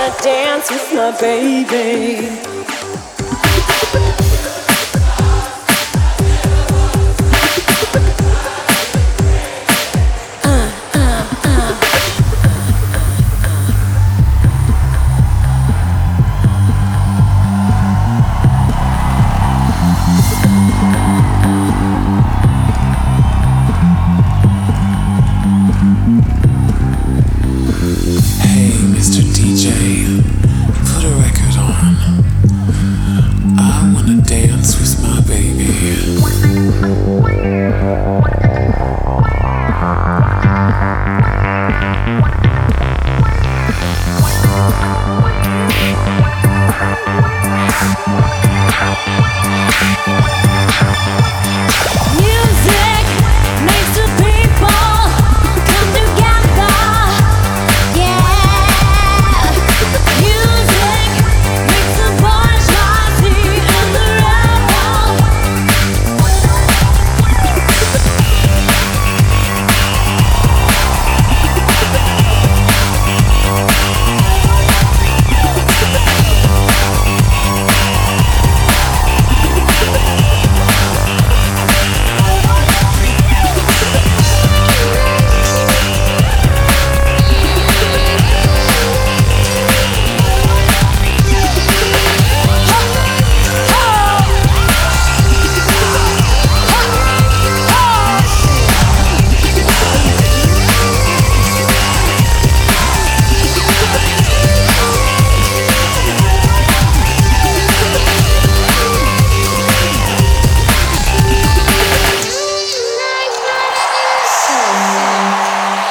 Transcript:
I wanna dance with my baby.